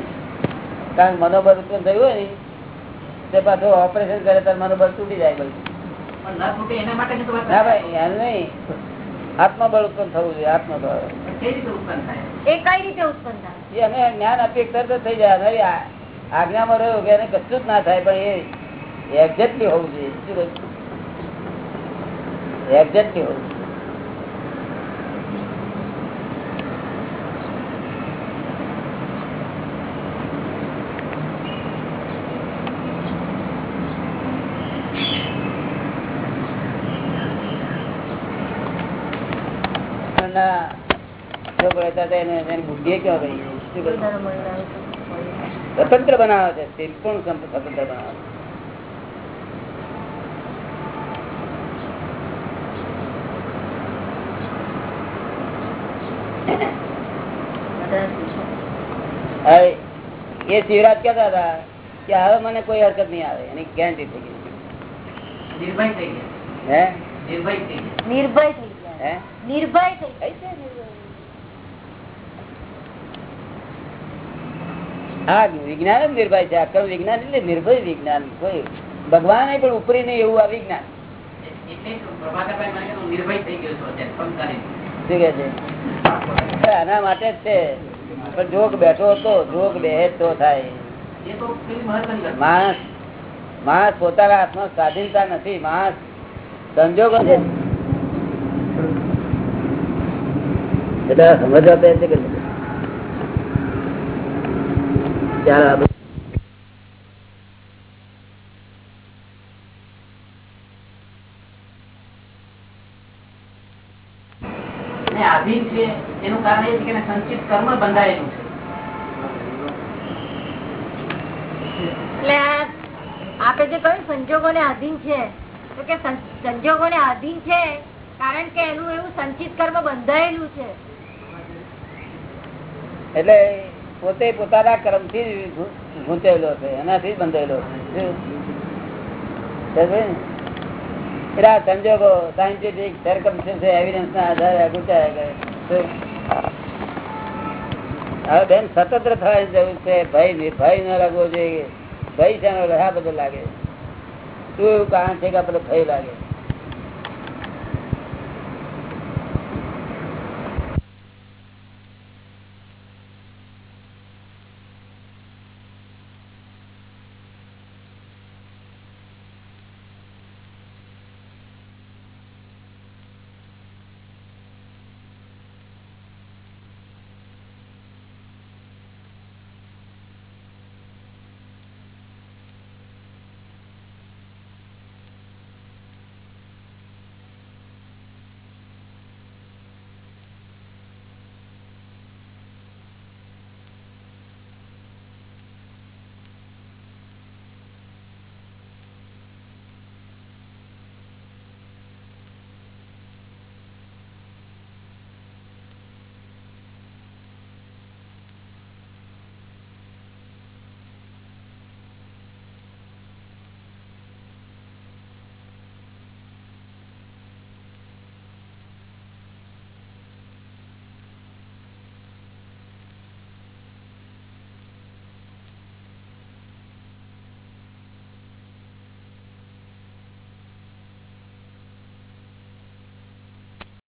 કારણ મનોબળ ઉત્પન્ન થયું હોય ને તે પાછું ઓપરેશન કરે તો મનોબળ તૂટી જાય બધું. પણ તૂટે એના માટે ના ભાઈ એમ નહીં. આત્મબળ ઉત્પન્ન થવું જોઈએ આત્મબળ. પણ કેવી રીતે ઉત્પન્ન થાય? એ કઈ રીતે ઉત્પન્ન થાય? અમે જ્ઞાન આપીએ તરત થઈ જાય. અમારી આ- આજ્ઞામાં રહ્યો કે એને કશું જ ના થાય પણ એ એક્ઝેક્ટલી હોવું જોઈએ. શું કહ્યું એક્ઝેક્ટલી હોવું જોઈએ. ના છોકરો હતા તો એને એની બુદ્ધિએ ક્યાં ગઈ શું કહ્યું? સ્વતંત્ર બનાવે છે. તે પણ સ્વતંત્ર બનાવે છે. હવે એ શિવરાજ કેતા હતા કે હવે મને કોઈ હરકત નહીં આવે એની ગેરંટી થઈ ગઈ. નિર્ભય થઈ ગયા. નિર્ભય થઈ ગયા. નિર્ભય થઈ ગયા. નિર્ભય થઈ છે? નિર્ભય. હા વિજ્ઞાન જ નિર્ભય છે. અક્રમ વિજ્ઞાન એટલે નિર્ભય વિજ્ઞાન. કોઈ ભગવાન પણ ઉપરી નહીં એવું આ વિજ્ઞાન. આના માટે જ છે. પણ જોગ બેઠો હતો જોગ બેહે તો થાય. માણસ માણસ પોતાના હાથમાં સ્વાધીનતા નથી. માણસ સંજોગો છે. એટલે સમજવા છે કે ચાલો કારણ એ છે કે સંચિત કર્મ બંધાયેલું છે. આપે જે કહ્યું સંજોગો ને આધીન છે. તો કે સંજોગો ને આધીન છે કારણ કે એનું એવું સંચિત કર્મ બંધાયેલું છે. એટલે પોતે પોતાના કર્મથી ગૂંચેલો છે એનાથી બંધાયેલો છે. એટલે આ સંજોગો સાયન્ટિફિક સરકમ છે એવિડન્સ ના આધારે ગુચાયા કરે. હવે બેન સ્વતંત્ર થવાની જરૂર છે. ભય ભય ન લાગવો જોઈએ. ભય છે આ બધું લાગે શું એવું કારણ છે કે આપડે ભય લાગે